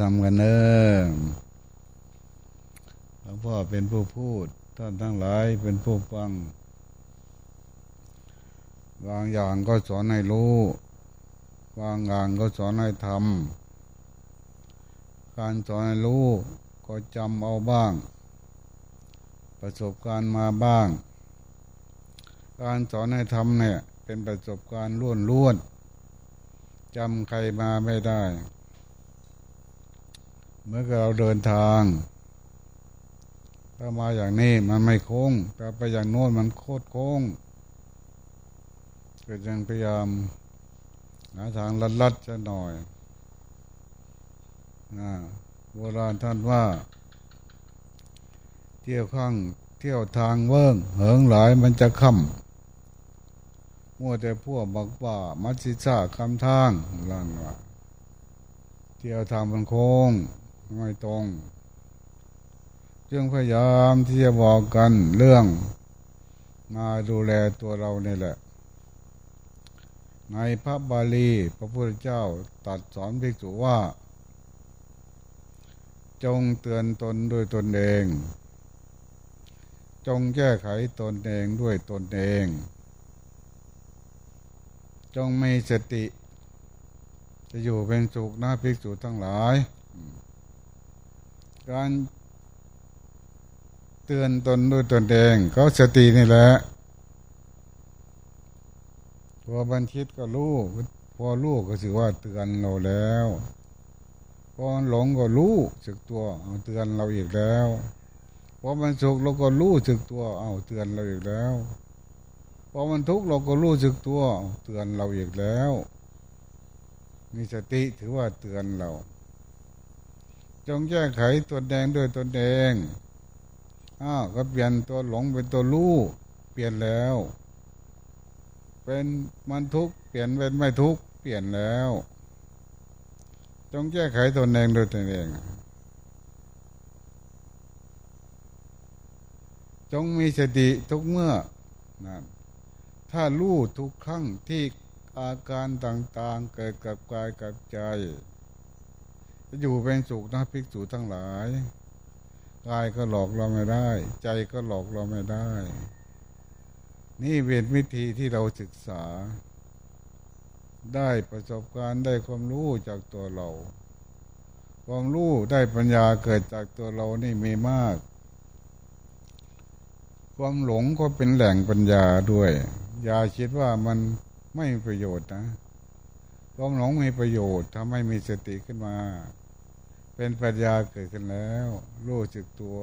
ธรรมกันเนอหลวงพ่อเป็นผู้พูด ท่านทั้งหลายเป็นผู้ฟัง บางอย่างก็สอนให้รู้ บางอย่างก็สอนให้ทำ การสอนให้รู้ก็จำเอาบ้าง ประสบการณ์มาบ้าง การสอนให้ทำเนี่ย เป็นประสบการณ์ล้วนล้วนจำใครมาไม่ได้ เมื่อเราเดินทางถ้ามาอย่างนี้มันไม่โค้งแต่ไปอย่างโน้นมันโคตรโค้งก็ยังพยายามหาทางลัดๆจะหน่อยนะโบราณท่านว่า เที่ยวข้างเที่ยวทางเวิ้งเหิงหลายมันจะค่ำมัวแต่พวกบอกว่ามัจิซาคำทางล่านว่าเที่ยวทางมันโค้ง ไม่ตรงจึงพยายามที่จะบอกกันเรื่อง มาดูแลตัวเราเนี่ยแหละ ในพระบาลีพระพุทธเจ้าตัดสอนภิกษุว่า จงเตือนตนด้วยตนเอง จงแก้ไขตนเองด้วยตนเอง จงมีสติ จะอยู่เป็นสุขนะภิกษุทั้งหลาย การเตือนตนด้วยตนเองเขาสตินี่แหละพอบันคิดก็รู้พอรู้ก็ถือว่าเตือนเราแล้วพอหลงก็รู้สึกตัวเอาเตือนเราอีกแล้วพอมันสุขเราก็รู้สึกตัวเอาเตือนเราอีกแล้วพอมันทุกข์เราก็รู้สึกตัวเตือนเราอีกแล้ว มีสติถือว่าเตือนเรา จงแก้ไขตัวแดงด้วยตัวแดงอ้าวก็เปลี่ยนตัวหลงเป็นตัวรู้เปลี่ยนแล้ว เป็นมันทุกเปลี่ยนเป็นไม่ทุกเปลี่ยนแล้ว จงแก้ไขตนเองโดยตนเอง จงมีสติทุกเมื่อนะถ้ารู้ทุกครั้งที่อาการต่างๆเกิดกับกายกับใจ อยู่เป็นสุขนะภิกษุทั้งหลายกายก็หลอกเราไม่ได้ ใจก็หลอกเราไม่ได้ นี่เป็นวิธีที่เราศึกษา ได้ประสบการณ์ได้ความรู้จากตัวเรา ความรู้ได้ปัญญาเกิดจากตัวเรานี่มีมาก ความหลงก็เป็นแหล่งปัญญาด้วย อย่าคิดว่ามันไม่มีประโยชน์นะความหลงมีประโยชน์ทำให้มีสติขึ้นมา เป็นปัญญาเกิดขึ้นแล้วรู้จึกตัว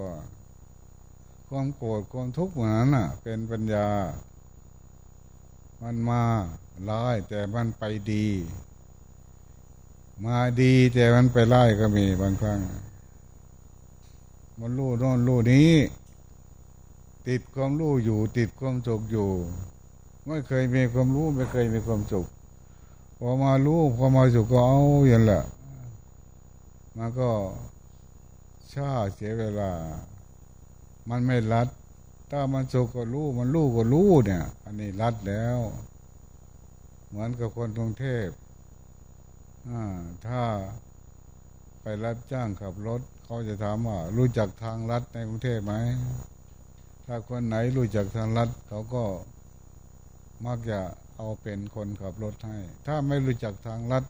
ความโกรธความทุกข์เหมือนนั้นอะ เป็นปัญญา มันมาร้ายแต่มันไปดี มาดีแต่มันไปร้ายก็มีบางครั้งมันรู้โน่นรู้นี้ ติดความรู้อยู่ ติดความสุขอยู่ ไม่เคยมีความรู้ไม่เคยมีความสุขพอมารู้พอมาสุขก็เอาอย่างละ มันก็ช้าเสียเวลา มันไม่รัด ถ้ามันสุขก็รู้ มันรู้ก็รู้เนี่ย อันนี้รัดแล้ว เหมือนกับคนกรุงเทพถ้าไปรับจ้างขับรถ เขาจะถามว่า รู้จักทางลัดในกรุงเทพไหม ถ้าคนไหนรู้จักทางลัด เขาก็มักจะเอาเป็นคนขับรถให้ ถ้าไม่รู้จักทางลัด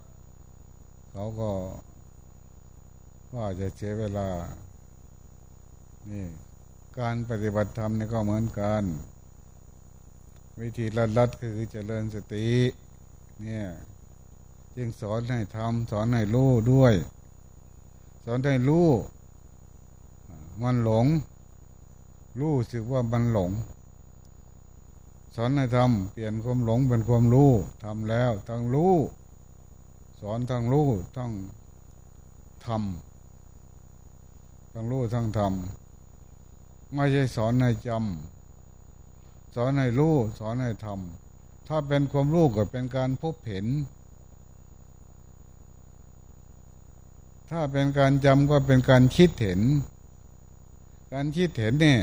เขาก็ ว่าจะเสียเวลา นี่ การปฏิบัติธรรมนี่ก็เหมือนกัน วิธีรัดรัดคือเจริญสติ เนี่ยจึงสอนให้ทำสอนให้รู้ด้วย สอนให้รู้มันหลง รู้สึกว่ามันหลง สอนให้ทำเปลี่ยนความหลงเป็นความรู้ทำแล้วทั้งรู้ สอนทั้งรู้ทั้งทำ ทั้งรู้ทั้งทำไม่ใช่สอนให้จำสอนให้รู้สอนให้ทำถ้าเป็นความรู้ก็เป็นการพบเห็น ถ้าเป็นการจำก็เป็นการคิดเห็น การคิดเห็นเนี่ย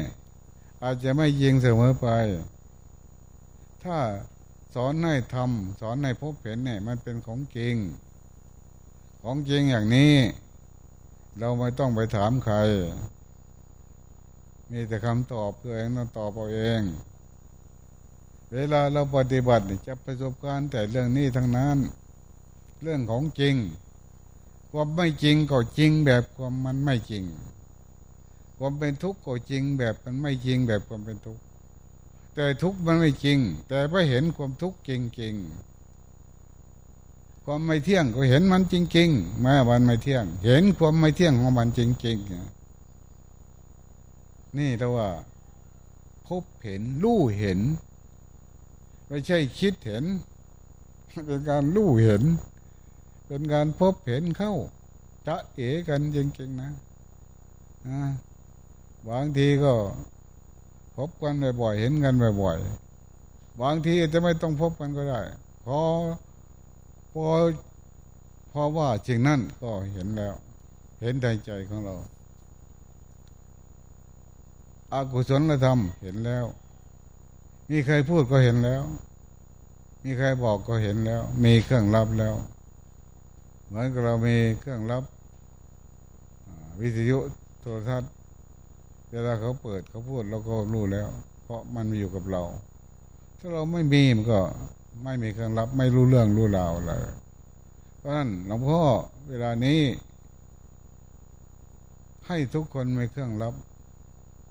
อาจจะไม่ยิงเสมอไป ถ้าสอนให้ทำสอนให้พบเห็นเนี่ยมันเป็นของจริง ของจริงอย่างนี้ เราไม่ต้องไปถามใคร มีแต่คำตอบตัวเองต้องตอบเอาเอง เวลาเราปฏิบัติจะประสบการณ์แต่เรื่องนี้ทั้งนั้น เรื่องของจริง ความไม่จริงก็จริงแบบความมันไม่จริง ความเป็นทุกข์ก็จริงแบบมันไม่จริงแบบความเป็นทุกข์แต่ทุกข์มันไม่จริง แต่ไม่เห็นความทุกข์จริงๆ ความไม่เที่ยงก็เห็นมันจริงๆแม้วันไม่เที่ยง เห็นความไม่เที่ยงของมันจริงๆนี่เราว่า พบเห็นรู้เห็น ไม่ใช่คิดเห็น เป็นการรู้เห็น เป็นการพบเห็นเข้า จะเอ๋กันจริงๆนะบางทีก็ พบกันบ่อยๆเห็นกันบ่อยๆบางทีจะไม่ต้องพบกันก็ได้พอ พอพอว่าจริงนั่นก็เห็นแล้ว เห็นในใจของเราอากุศลธรรมเห็นแล้ว มีใครพูดก็เห็นแล้ว มีใครบอกก็เห็นแล้ว มีเครื่องรับแล้ว เหมือนกับเรามีเครื่องรับวิทยุโทรทัศน์เวลาเขาเปิดเขาพูดเราก็รู้แล้ว เพราะมันมีอยู่กับเรา ถ้าเราไม่มีมันก็ ไม่มีเครื่องรับ ไม่รู้เรื่องรู้ราวเลยเพราะนั้นหลวงพ่อเวลานี้ ให้ทุกคนมีเครื่องรับ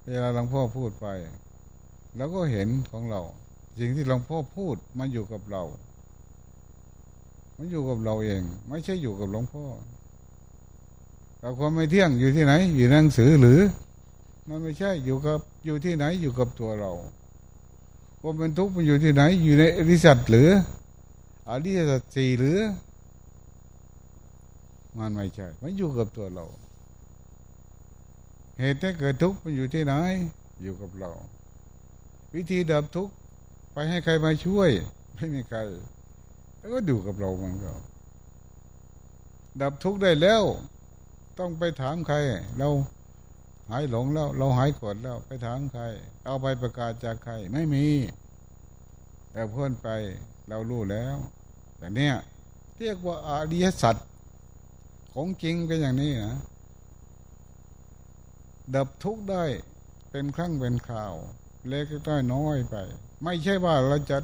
เวลาหลวงพ่อพูดไป แล้วก็เห็นของเรา สิ่งที่หลวงพ่อพูดมันอยู่กับเรา มันอยู่กับเราเอง ไม่ใช่อยู่กับหลวงพ่อแต่ความไม่เที่ยงอยู่ที่ไหน อยู่ในหนังสือหรือ มันไม่ใช่อยู่กับอยู่ที่ไหนอยู่กับตัวเรา ความเป็นทุกข์มันอยู่ที่ไหน อยู่ในอริสัตหรืออริสัตสี่หรือ มันไม่ใช่ มันอยู่กับตัวเรา เหตุที่เกิดทุกข์มันอยู่ที่ไหน อยู่กับเรา วิธีดับทุกข์ไปให้ใครมาช่วย ไม่มีใคร แล้วก็ดูกับเราเหมือนกันดับทุกข์ได้แล้ว ต้องไปถามใคร เรา หายหลงแล้ว เราหายกดแล้วไปถามใคร เอาไปประกาศจากใครไม่มี แต่เพื่อนไปเรารู้แล้ว แต่เนี้ยเรียกว่าอาริยสัจของจริงเป็นอย่างนี้นะดับทุกข์ได้เป็นครั้งเป็นข่าว เล็กน้อยน้อยไป ไม่ใช่ว่าเราจะ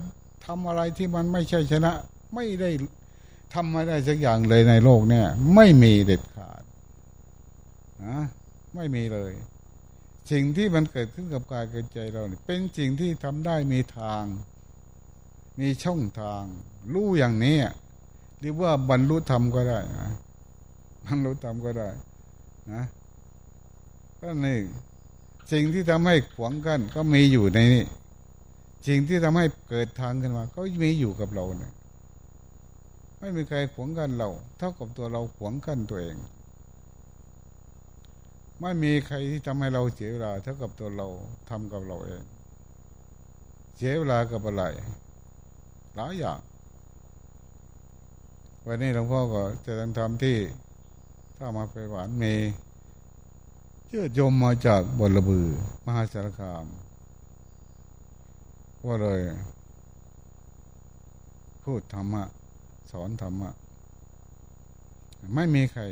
ทำอะไรที่มันไม่ใช่ชนะ ไม่ได้ทำไม่ได้สักอย่างเลยในโลกเนี่ย ไม่มีเด็ดขาดนะ ไม่มีเลย สิ่งที่มันเกิดขึ้นกับกายกับใจเราเนี่ยเป็นสิ่งที่ทำได้มีทาง มีช่องทางรู้อย่างนี้หรือว่าบรรลุธรรมก็ได้นะบรรลุธรรมก็ได้นะก็นี่สิ่งที่ทำให้ขวางกันก็มีอยู่ในนี้สิ่งที่ทำให้เกิดทางขึ้นมา ก็มีอยู่กับเราเนี่ยไม่มีใครขวางกันเรา เท่ากับตัวเราขวางกันตัวเอง ไม่มีใครที่ทำให้เราเสียเวลาเท่ากับตัวเราทำกับเราเอง เสียเวลากับอะไรหลายอย่างวันนี้หลวงพ่อก็จะต้องทำที่ถ้ามาไปหวานเมเชื่อยมมาจากบลบือ มหาสารคามว่าเลย พูดธรรมะ สอนธรรมะ ไม่มีใคร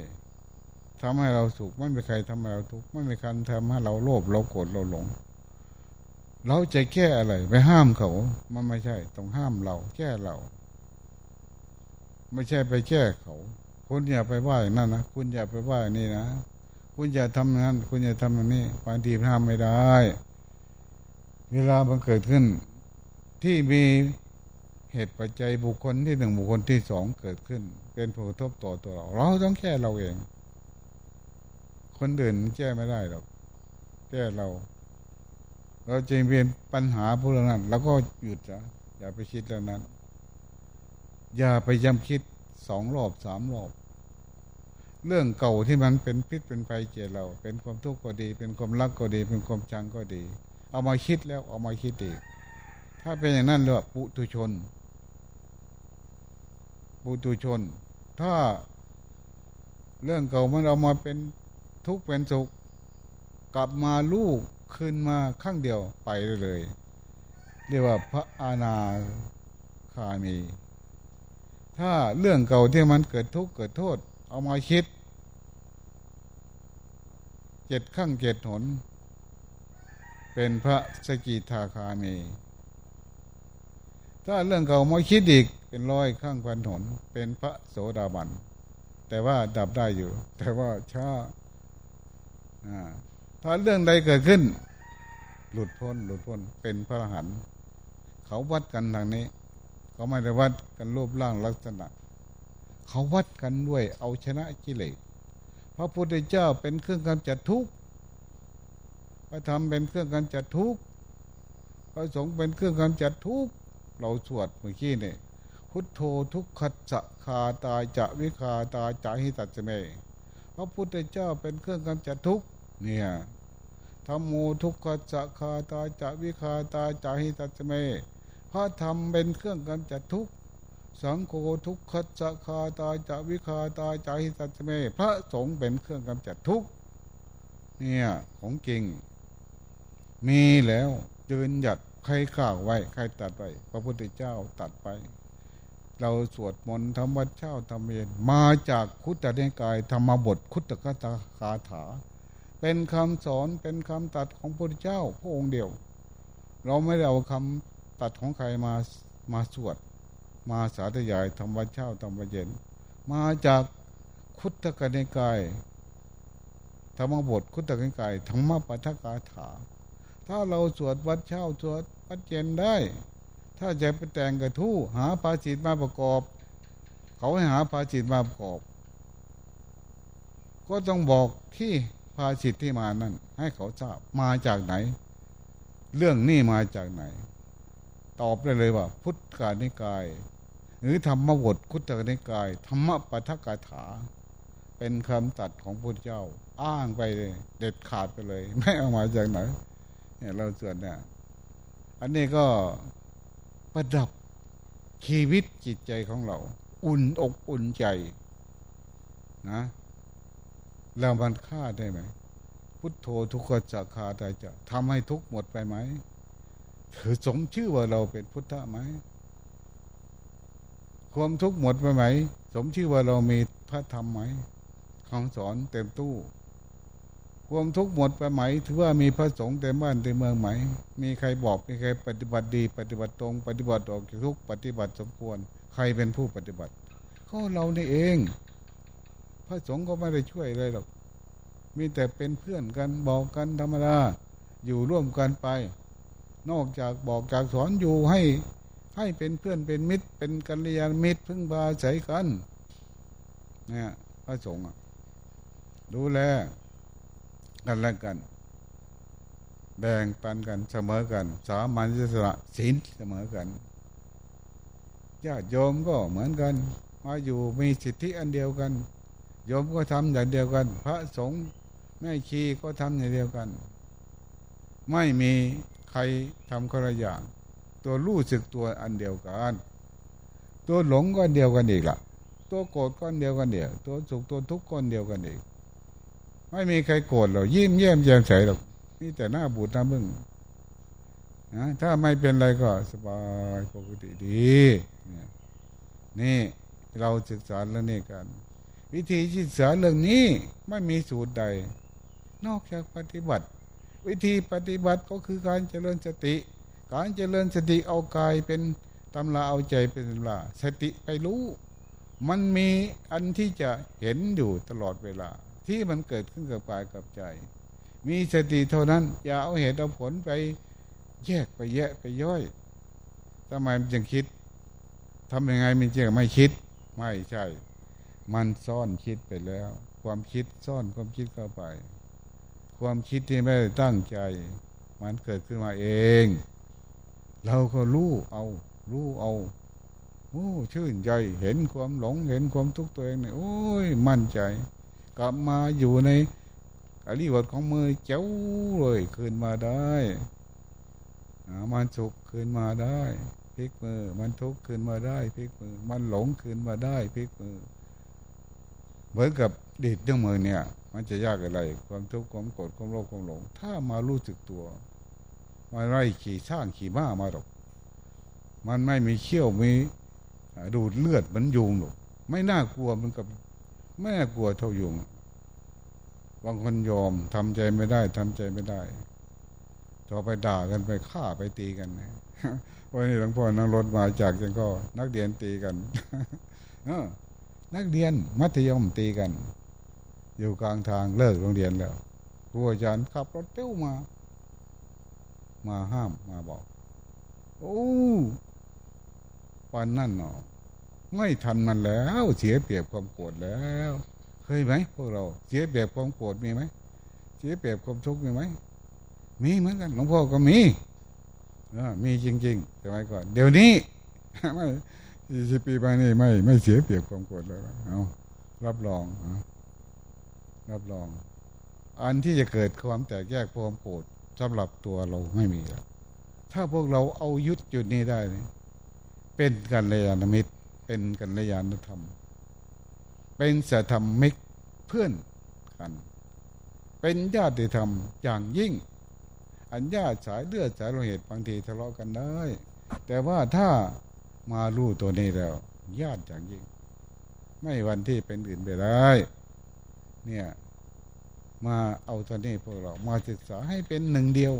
ทำให้เราสุขไม่มีใครทำให้เราทุกข์ไม่มีใครทำให้เราโลภเราโกรธเราหลง เราจะแก้อะไร ไปห้ามเขา มันไม่ใช่ ต้องห้ามเรา แก้เรา ไม่ใช่ไปแก้เขา คุณอย่าไปว่าอย่างนั้นนะคุณอย่าไปว่าอย่างนี้นะคุณอย่าทำนั้น คุณอย่าทำอย่างนี้บางทีห้ามไม่ได้ เวลามันเกิดขึ้น ที่มีเหตุปัจจัยบุคคลที่หนึ่งบุคคลที่สองเกิดขึ้น เป็นผลกระทบต่อตัวเรา เราต้องแก้เราเอง คนอื่นแก้ไม่ได้หรอกแก้เรา เราจะเป็นปัญหาพวกนั้นเราก็หยุดจะอย่าไปคิดเรื่องนั้น อย่าไปย้ำคิดสองรอบสามรอบ เรื่องเก่าที่มันเป็นพิษเป็นภัยเจเรา เป็นความทุกข์ก็ดี เป็นความรักก็ดี เป็นความจังก็ดี เอามาคิดแล้วเอามาคิดอีกถ้าเป็นอย่างนั้นเรียกว่าปุถุชน ปุถุชน ถ้าเรื่องเก่ามันเอามาเป็น ทุกข์เป็นสุข กลับมาลูกขึ้นมาข้างเดียวไปเลย เรียกว่าพระอาณาคามี ถ้าเรื่องเก่าที่มันเกิดทุกข์เกิดโทษ เอามาคิดเจ็ดข้างเจ็ดหน เป็นพระสกิทาคามี ถ้าเรื่องเก่ามาคิดอีกเป็นร้อยข้างพันหน เป็นพระโสดาบันแต่ว่าดับได้อยู่ แต่ว่าช้า ถ้าเรื่องใดเกิดขึ้น หลุดพ้น หลุดพ้นเป็นพระหันเขาวัดกันทางนี้ เขาไม่ได้วัดกันรูปร่างลักษณะ เขาวัดกันด้วยเอาชนะกิเลสพระพุทธเจ้าเป็นเครื่องกำจัดทุกข์พระธรรมเป็นเครื่องกำจัดทุกข์พระสงฆ์เป็นเครื่องกำจัดทุกข์เราสวดเมื่อกี้นี่พุทโธทุกขัะคาตาจะวิคาตาจะหิตัจเม พระพุทธเจ้าเป็นเครื่องกำจัดทุกข์ เนี่ยธรรมโมทุกขจะคาตาจะวิคาตาจะหิตัจเมพระธรรมเป็นเครื่องกำจัดทุกสังโฆทุกขจะคาตาจะวิคาตาจะหิตัจเม พระสงฆ์เป็นเครื่องกำจัดทุกเนี่ยของจริง มีแล้วยืนหยัดใครกล่าวไว้ ใครตัดไปพระพุทธเจ้าตัดไป เราสวดมนต์ทำวัดเช้าทำเย็นมาจากคุตตะเนกายธรรมบทคุตตะกตาคาถา เป็นคำสอนเป็นคำตัดของพระพุทธเจ้าพระองค์เดียว เราไม่ได้เอาคำตัดของใครมามาสวด มาสาธยายทำวัดเช้าทำวัดเย็น มาจากคุตตะเนกายธรรมบทคุตตะเนกายธรรมปัฏกาถา ถ้าเราสวดวัดเช้าสวดวัดเย็นได้ ถ้าจะไปแต่งกระทู้หาภาษิตมาประกอบ เขาให้หาภาษิตมาประกอบ ก็ต้องบอกที่ ภาษิตที่มานั่น ให้เขาทราบมาจากไหน เรื่องนี้มาจากไหน ตอบได้เลยว่า พุทธกานิกาย หรือธรรมบทคุตตนิกาย ธรรมปทกาถา เป็นคำตัดของพระเจ้า อ้างไปเลย เด็ดขาดไปเลย ไม่เอามาจากไหนเนี่ยเราส่วนเนี่ยอันนี้ก็ประดับชีวิตจิตใจของเรา อุ่นอกอุ่นใจนะ แล้วมันฆ่าได้ไหม พุทโธทุกขจักขาได้จะทำให้ทุกหมดไปไหมถือสมชื่อว่าเราเป็นพุทธะไหมความทุกข์หมดไปไหม สมชื่อว่าเรามีพระธรรมไหมคำสอนเต็มตู้ ความทุกข์หมดไปไหม ถือว่ามีพระสงฆ์เต็มบ้านเต็มเมืองไหม มีใครบอกมีใครปฏิบัติดี ปฏิบัติตรง ปฏิบัติออกจากทุกปฏิบัติสมควร ใครเป็นผู้ปฏิบัติก็เรานี่เอง พระสงฆ์ก็ไม่ได้ช่วยเลยหรอก มีแต่เป็นเพื่อนกันบอกกันธรรมดาอยู่ร่วมกันไป นอกจากบอกจากสอนอยู่ให้ให้เป็นเพื่อนเป็นมิตร เป็นกัลยาณมิตรพึ่งพาใช้กันเนี่ยพระสงฆ์ดูแลกันและกัน แบ่งปันกันเสมอกัน สามัญสละศีลเสมอกันญาติโยมก็เหมือนกัน มาอยู่มีสิทธิอันเดียวกัน โยมก็ทำอย่างเดียวกัน พระสงฆ์แม่ชีก็ทำอย่างเดียวกัน ไม่มีใครทำคนละอย่าง ตัวรู้สึกตัวอันเดียวกัน ตัวหลงก็เดียวกันอีกละตัวโกรธก็เดียวกันเดียว ตัวสุขตัวทุกข์ก็เดียวกันอีก ไม่มีใครโกรธหรอกยิ้มเยี่ยมแจ่มใสหรอกนี่แต่หน้าบูดหน้าบึ้งนะถ้าไม่เป็นไรก็สบายปกติดี นี่ยนี่เราศึกษาเรื่องนี้กัน วิธีศึกษาเรื่องนี้ไม่มีสูตรใด นอกจากปฏิบัติ วิธีปฏิบัติก็คือการเจริญสติ การเจริญสติเอากายเป็นตำราเอาใจเป็นตำราสติไปรู้ มันมีอันที่จะเห็นอยู่ตลอดเวลา ที่มันเกิดขึ้นกับกายกับใจ มีสติเท่านั้น อย่าเอาเหตุเอาผลไปแยกไปแยะไปย่อยทำไมมันจึงคิดทำยังไงมันจึงไม่คิด ไม่ใช่ มันซ่อนคิดไปแล้ว ความคิดซ่อนความคิดเข้าไป ความคิดที่ไม่ได้ตั้งใจ มันเกิดขึ้นมาเอง เราก็รู้เอา รู้เอาโอ้ชื่นใจเห็นความหลงเห็นความทุกข์ตัวเองเนี่ยโอ้ยมั่นใจ กลับมาอยู่ในอริบทของมือเจ้าเลยคืนมาได้มันสุขคืนมาได้พลิกมือ มันทุกข์คืนมาได้พลิกมือ มันหลงคืนมาได้พลิกมือ เหมือนกับดีดด้วยมือเนี่ย มันจะยากอะไร ความทุกข์ความโกรธความโลภความหลง ถ้ามารู้สึกตัวมาไล่ขี่ช่างขี่ม้ามาหรอก มันไม่มีเขี้ยวมีดูดเลือดมือนยุงหรอกไม่น่ากลัวมันกับแม่น่ากลัวเท่ายุงบางคนยอมทำใจไม่ได้ทำใจไม่ได้ต่อไปด่ากันไปฆ่าไปตีกันนะวันนี้หลวงพ่อนั่งรถมาจากจังก็นักเรียนตีกัน นักเรียนมัธยมตีกัน อยู่กลางทางเลิกโรงเรียนแล้วครูอาจารย์ขับรถเต้วมา มาห้ามมาบอก โอ้ปันนั่นเนาะไม่ทันมันแล้ว เสียเปรียบความโกรธแล้วเคยไหมพวกเรา เสียเปรียบความโกรธมีไหมเสียเปรียบความทุกข์มีไหมมีเหมือนกันหลวงพ่อก็มีมีจริงๆสมัยก่อนเดี๋ยวนี้ ยี่สิบปีไปนี่ไม่ไม่เสียเปรียบความโกรธแล้วเอารับรองรับรอง อันที่จะเกิดความแตกแยกความโกรธสำหรับตัวเราไม่มีแล้วถ้าพวกเราเอายุดจุดนี้ได้เป็นกันเลยานมิตร เป็นกันเลยานธรรม เป็นสัธรรมมิกเพื่อนกัน เป็นญาติธรรมอย่างยิ่ง อันญาติสายเลือดสายโลหิตบางทีทะเลาะกันได้ แต่ว่าถ้า มาลู่ตัวนี้แล้วญาติอย่างยิ่ง ไม่วันที่เป็นอื่นไปได้ เนี่ย มาเอาตัวนี้พวกเรามาศึกษาให้เป็นหนึ่งเดียว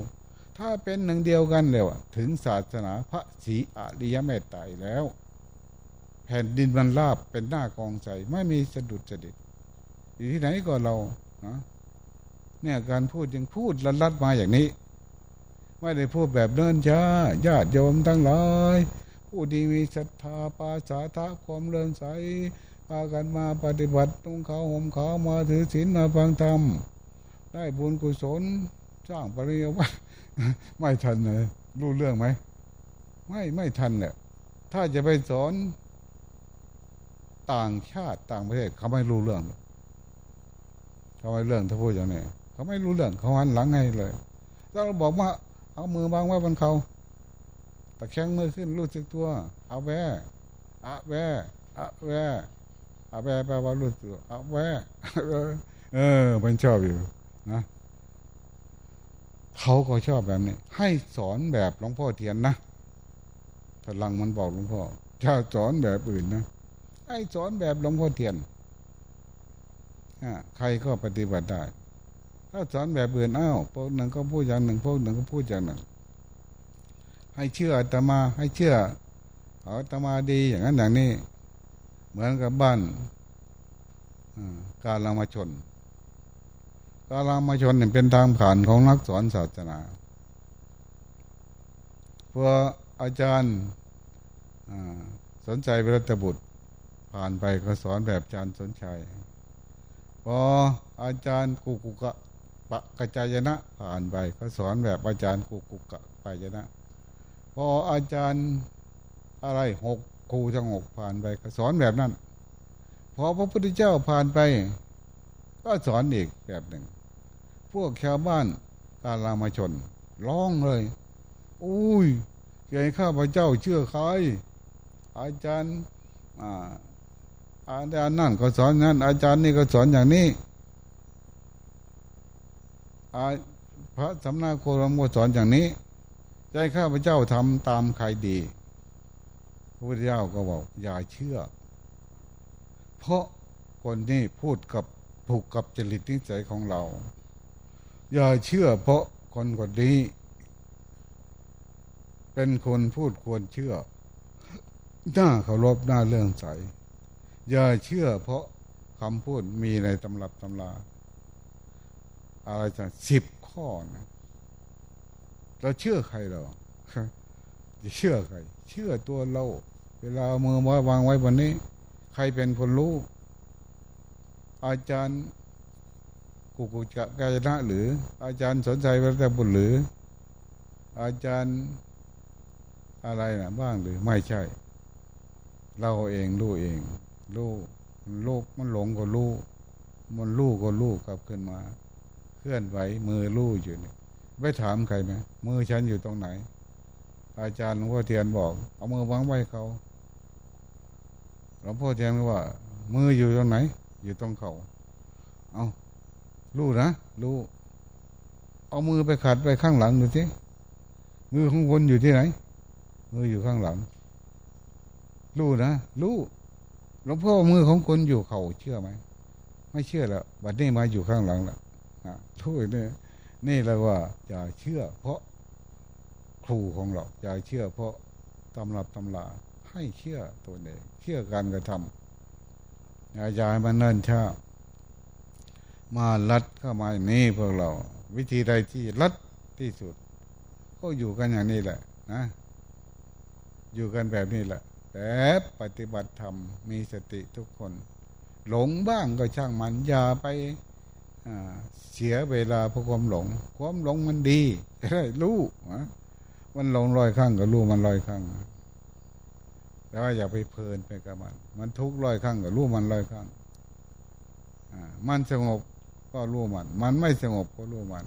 ถ้าเป็นหนึ่งเดียวกันแล้วถึงศาสนาพระศรีอริยเมตไตรแล้ว แผ่นดินมันราบเป็นหน้ากองใจ ไม่มีสะดุดสะดิดอยู่ที่ไหนก็เรานะเนี่ยการพูดยังพูดลัดลัดมาอย่างนี้ ไม่ได้พูดแบบเดินช้าญาติโยมทั้งหลาย ผู้ดีมีศรัทธาปาสาทะความเลื่อมใสพากันมาปฏิบัติตรงเขาห่มเขามาถือศีลมาฟังธรรมได้บุญกุศลสร้างปริยวัไม่ทันเลยรู้เรื่องไหมไม่ไม่ทันเนี่ยถ้าจะไปสอนต่างชาติต่างประเทศ เขาไม่รู้เรื่องเขาไม่เรื่องถ้าพูดอย่างนี้เขาไม่รู้เรื่องเขาหันหลังให้เลยถ้าเราบอกว่า เอามือวางไว้บนเขา ตะแคงมือขึ้นรู้สึกตัว เอาแวอะแวอะแวอะแวแปลว่ารู้ตัวเอาแวเออมันชอบอยู่นะเขาก็ชอบแบบนี้ ให้สอนแบบหลวงพ่อเทียนนะพลังมันบอกหลวงพ่อถ้าสอนแบบอื่นนะให้สอนแบบหลวงพ่อเทียนใครก็ปฏิบัติได้ ถ้าสอนแบบอื่นอ้าวพวกหนึ่งก็พูดอย่างหนึ่งพวกหนึ่งก็พูดอย่างหนึ่ง ให้เชื่ออาตมา ให้เชื่ออาตมาดีอย่างนั้นอย่างนี้ เหมือนกับบ้านการลามาชน การลามาชนเป็นทางผ่านของนักสอนศาสนาเพื่ออาจารย์สนใจเวรตบุตร ผ่านไปก็สอนแบบอาจารย์สนใจพออาจารย์กุกุกะปะกจายนะผ่านไปก็สอนแบบอาจารย์กุกุกะปายนะ พออาจารย์อะไรหกครูทั้งหกผ่านไปก็สอนแบบนั้น พอพระพุทธเจ้าผ่านไป ก็สอนอีกแบบหนึ่ง พวกชาวบ้านกาลามาชน ร้องเลย อุ้ยเก่ข้าพระเจ้าเชื่อใคร อาจารย์อาจารย์นั่นก็สอนนั้น อาจารย์นี่ก็สอนอย่างนี้พระสำนักโครมสอนอย่างนี้ ใจข้าพเจ้าทำตามใครดี พระพุทธเจ้าก็บอกอย่าเชื่อ เพราะคนนี้พูดกับผูกกับจริตนิสัยของเรา อย่าเชื่อ เพราะคนคนนี้ เป็นคนพูดควรเชื่อหน้าเคารพหน้าเรื่องใสอย่าเชื่อ เพราะคำพูดมีในตำรับตำราอะไรจะสิบข้อนะ เราเชื่อใครเราจะเชื่อใคร เชื่อตัวเรา เวลามือวางไว้บนนี้ ใครเป็นคนรู้ อาจารย์กุกุจะกายนะหรือ อาจารย์สนใจวัตบุตรหรือ อาจารย์อะไรนะบ้างหรือไม่ใช่ เราเองรู้เองรู้โลกมันหลงก็รู้มันรู้ก็รู้กลับขึ้นมาลื่อนไหวมือลู่อยู่นี่ ไม่ถามใครไหมมือฉันอยู่ตรงไหน อาจารย์หลวงพ่อเทียนบอก เอามือวางไว้เขาหลวงพ่อเทียนว่า มืออยู่ตรงไหน อยู่ตรงเขาเอาลู่นะลู่เอามือไปขัดไปข้างหลังดูสิมือของคนอยู่ที่ไหน มืออยู่ข้างหลังลู่นะลู่หลวงพ่อมือของคนอยู่เขาเชื่อไหมไม่เชื่อแล้วบัดนี้มาอยู่ข้างหลังแล้วนะทุกนี่ย นี่แหละว่าอย่าเชื่อ เพราะครูของเราอย่าเชื่อ เพราะตำรับตำลาให้เชื่อตัวเองเชื่อการกระทำอย่าอย่าให้มันเนิ่นช้ามาลัดเข้ามาอย่างนี้พวกเรา วิธีใดที่ลัดที่สุด ก็อยู่กันอย่างนี้แหละนะอยู่กันแบบนี้แหละ แต่ปฏิบัติธรรมมีสติทุกคน หลงบ้างก็ช่างมันอย่าไป เสียเวลาเพราะความหลง ความหลงมันดีได้รู้มันหลงลอยข้างก็รู้มันลอยข้างแต่ว่าอย่าไปเพลินไปกับมัน มันทุกข์ลอยข้างก็รู้มันลอยข้างมันสงบก็รู้มัน มันไม่สงบก็รู้มัน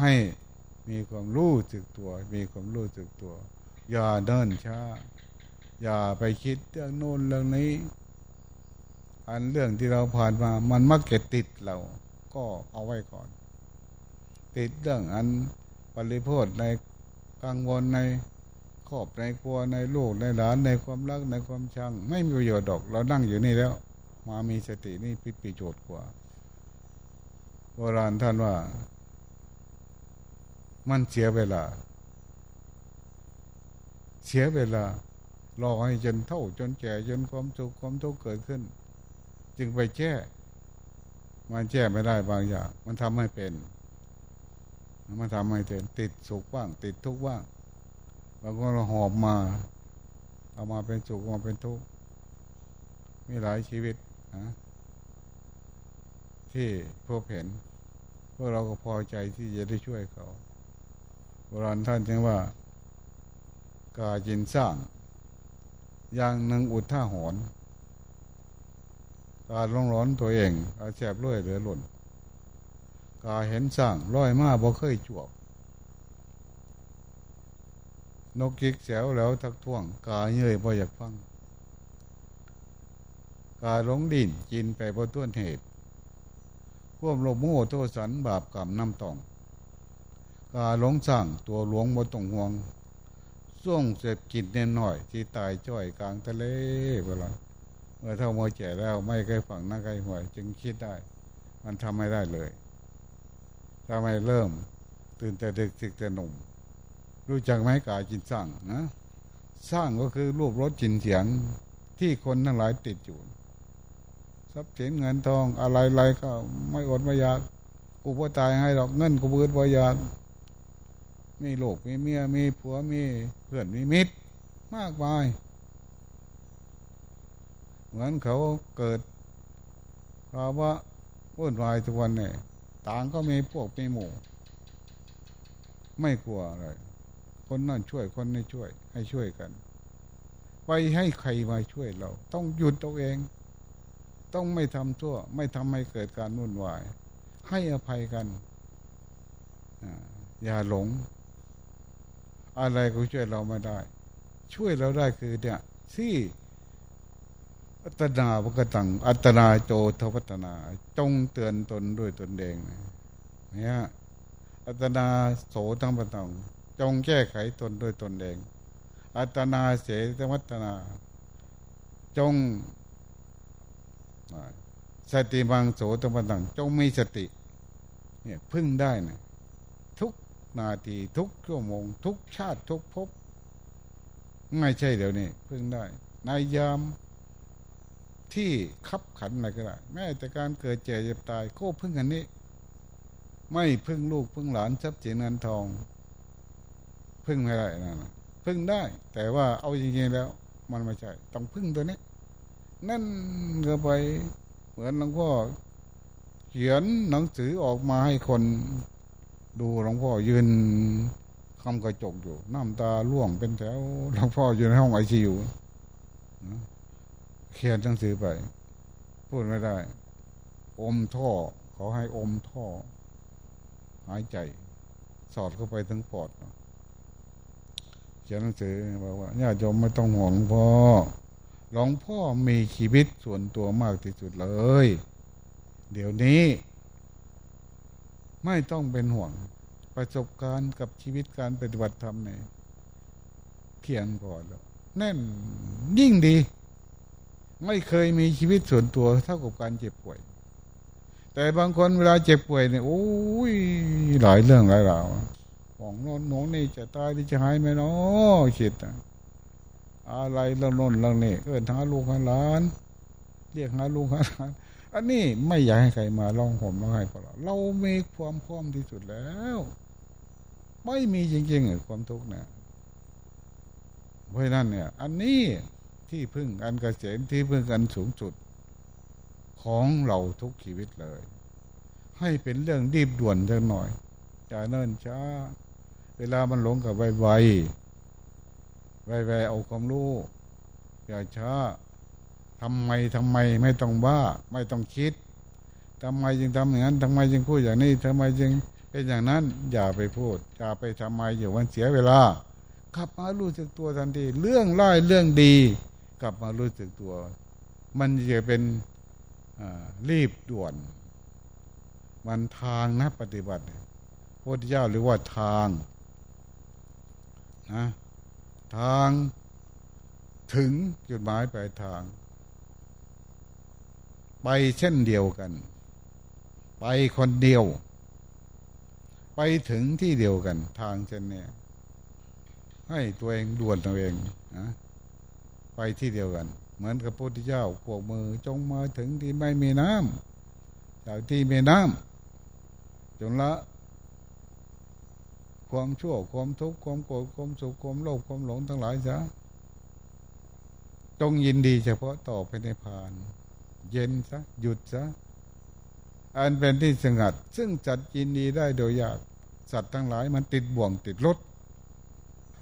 ให้มีความรู้สึกตัว มีความรู้สึกตัว อย่าเดินช้า อย่าไปคิดเรื่องโน้นเรื่องนี้ อันเรื่องที่เราผ่านมามันมักเก็ติดเราก็เอาไว้ก่อน ติดเรื่องอันปริโภทในกังวลในครอบในครัวในลูกในหลานในความรักในความชัง ไม่มีประโยชน์ดอก เรานั่งอยู่นี่แล้ว มามีสตินี่พิปิโจทย์กว่าโบราณท่านว่า มันเสียเวลา เสียเวลารอให้จนเท่าจนแก่จนความสุขความทุกข์เกิดขึ้น จึงไปแก้มันแก้ไม่ได้บางอย่างมันทำให้เป็น มันทำให้เป็นติดสุขบ้าง ติดทุกข์บ้างบางคนเราหอบมา เอามาเป็นสุขมาเป็นทุกข์มีหลายชีวิตนะที่พบเห็นพวกเราก็พอใจที่จะได้ช่วยเขาโบราณท่านจึงว่า กาจินสร้าง อย่างหนึ่งอุท่าหอน การร้องร้อนตัวเองอาแสบร้อยเหลือหล่นกาเห็นสร้างร้อยมาบ่เคยจวบนกกิกแสวแล้วทักท่วง กาเยยบ่อยากฟัง กาหลงดินกินไปบนต้นเหตุพวกโลโม่โทสันบาปกรรมน้ำตอง กาหลงสั่งตัวหลวงบนตรงห่วงส่วงเสพกินเน่นหน่อย ที่ตายจ้อยกลางทะเลเวลา เมื่อเท่าโมแก่แล้ว ไม่เคยฝังหน้าใครหวย จึงคิดได้ มันทำไม่ได้เลยทำไม่เริ่ม ตื่นแต่ดึกสึกแต่หนุ่ม รู้จักไหมกายจินสร้างนะสร้างก็คือรูปรถจินเสียงที่คนทั้งหลายติดอยู่ทรัพย์สินเงินทองอะไรๆก็ไม่อดไม่อยากกูพ่ตายให้ดอกเงินกูบืดบ่อยากมีลูกมีเมียมีผัวมีเพื่อนมีมิตร มากมาย เหมือนเขาเกิดภาวะวุ่นวายทุกวันเนี่ยต่างก็มีพวกมีหมู่ ไม่กลัวอะไรคนนั่นช่วยคนนี้ช่วย ให้ช่วยกัน ไปให้ใครมาช่วยเรา ต้องหยุดตัวเอง ต้องไม่ทำชั่ว ไม่ทำให้เกิดการวุ่นวาย ให้อภัยกันอย่าหลง อะไรก็ช่วยเราไม่ได้ ช่วยเราได้คือเนี่ยที่ อัตนาปกตังอัตนาโจทวัตนา จงเตือนตนด้วยตนเองเนี่ยอัตนาโสตังปตังจงแก้ไขตนด้วยตนเอง อัตนาเสตวัตนา จงสติบังโสตังปตังจงมีสติเนี่ยพึ่งได้นะทุกนาทีทุกชั่วโมง ทุกชาติทุกภพไม่ใช่เดี๋ยวนี้พึ่งได้ ในยาม ที่ขับขันอะไรก็ได้แม้แต่การเกิดเจ็บเจ็บตายก็พึ่งอันนี้ ไม่พึ่งลูกพึ่งหลานทรัพย์สินเงินทอง พึ่งไม่ได้นะพึ่งได้ แต่ว่าเอาจริงๆแล้ว มันไม่ใช่ต้องพึ่งตัวนี้ นั่นก็ไปเหมือนหลวงพ่อเขียนหนังสือออกมาให้คนดูหลวงพ่อยืนคำกระจกอยู่ น้ำตาล่วงเป็นแถวหลวงพ่ออยู่ในห้องไอซียู เขียนหนังสือไป พูดไม่ได้ อมท่อเขาให้อมท่อ หายใจ สอดเข้าไปถึงปอดเขียนหนังสือบอกว่าญาติโยมไม่ต้องห่วงพ่อหลวงพ่อมีชีวิตส่วนตัวมากที่สุดเลย เดี๋ยวนี้ ไม่ต้องเป็นห่วง ประสบการณ์กับชีวิตการปฏิบัติธรรมเนี่ยเพียงพอนแล้วแน่นยิ่งดี ไม่เคยมีชีวิตส่วนตัวเท่ากับการเจ็บป่วย แต่บางคนเวลาเจ็บป่วยเนี่ยโอ้ยหลายเรื่องหลายราวหองนอนหนองนี่จะตายที่จะหายไหมเนาะคิดอะอะไรเรื่องโน้นเรื่องนี้เกิดหาลูกหาหลาน เรียกหาลูกหาหลานอันนี้ไม่อยากให้ใครมาร้องห่มร้องไห้กับเราเรามีความพร้อมที่สุดแล้ว ไม่มีจริงๆความทุกข์เนี่ยเพราะนั้นเนี่ย อันนี้ ที่พึ่งอันกเกษมที่พึ่งอันสูงสุด ของเราทุกชีวิตเลย ให้เป็นเรื่องรีบด่วนจังหน่อยอย่าเนิ่นช้า เวลามันหลงกับไวไวไวไวเอาความรู้อย่าช้าทำไมทำไมไม่ต้องว่าไม่ต้องคิดทำไมจึงทำอย่างนั้นทำไมจึงพูดอย่างนี้ทำไมจึงเป็นอย่างนั้น อย่าไปพูดอย่าไปทำไมอยู่วันเสียเวลากลับมารู้สึกตัวทันที เรื่องร้ายเรื่องดี กลับมารู้สึกตัว มันจะเป็นรีบด่วน มันทางนะปฏิบัติพระเจ้าหรือว่าทางนะทางถึงจุดหมายปลายทาง ไปเช่นเดียวกัน ไปคนเดียว ไปถึงที่เดียวกัน ทางเช่นนี้ให้ตัวเองด่วนตัวเองนะ ไปที่เดียวกัน เหมือนกับพระพุทธเจ้าพวกมือจงมาถึงที่ไม่มีน้ำจากที่มีน้ำจนละ ความชั่วความทุกข์ความโกรธความสุขความโลภความหลงทั้งหลายซะจงยินดีเฉพาะต่อไปในพาน เย็นซะหยุดซะอันเป็นที่สงัด ซึ่งจัดยินดีได้โดยยาก สัตว์ทั้งหลายมันติดบ่วงติดรถ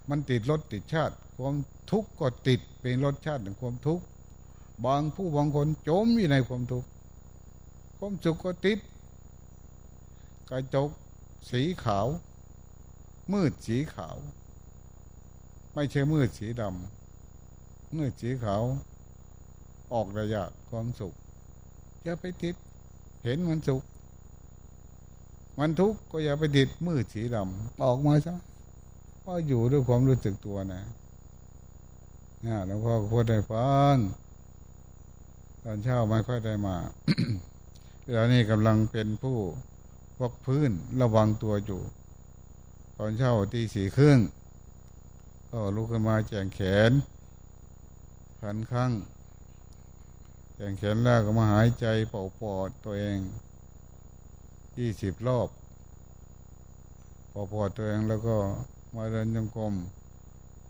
มันติดรถติดชาติ ความทุกข์ก็ติดเป็นรสชาติของความทุกข์บางผู้บางคนจมอยู่ในความทุกข์ความสุขก็ติดกระจกสีขาว มืดสีขาว ไม่ใช่มืดสีดำมืดสีขาว ออกระยะความสุขอย่าไปติด เห็นมันสุขมันทุกข์ก็อย่าไปติดมืดสีดำออกมาซะ ก็อยู่ด้วยความรู้สึกตัวนะนี่หลวงพ่อพูดได้ฟังตอนเช้าไม่ค่อยได้มาเวลานี้กำลังเป็นผู้พกพื้นระวังตัวอยู่ ตอนเช้าตีสี่ครึ่งก็ลุกขึ้นมาแจงแขนขันข้างแจงแขนแล้วก็มาหายใจเป่าปอดตัวเองยี่สิบรอบ เป่าปอดตัวเองแล้วก็ มาเดินจงกรม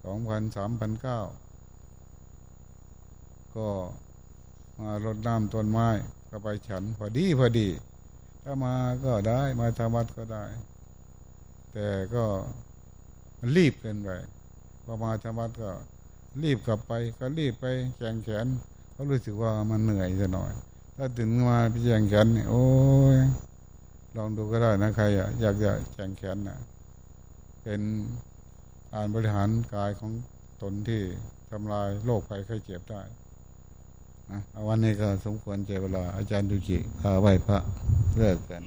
สองพันสามพันเก้าก็มารดน้ำต้นไม้ก็ไปฉันพอดีพอดี ถ้ามาก็ได้มาทำวัดก็ได้ แต่ก็รีบเกินไปพอมาทำวัดก็รีบกลับไป ก็รีบไปแข่งแขนเขารู้สึกว่ามันเหนื่อยจะหน่อย ถ้าถึงมาพี่แข่งแขนโอ้ยลองดูก็ได้นะใครอยากจะแข่งแขนนะ เป็นการบริหารกายของตนที่ทำลายโรคภัยไข้เจ็บได้นะวันนี้ก็สมควรเจเวลาอาจารย์ดุจิพาไหวพระเลิกกัน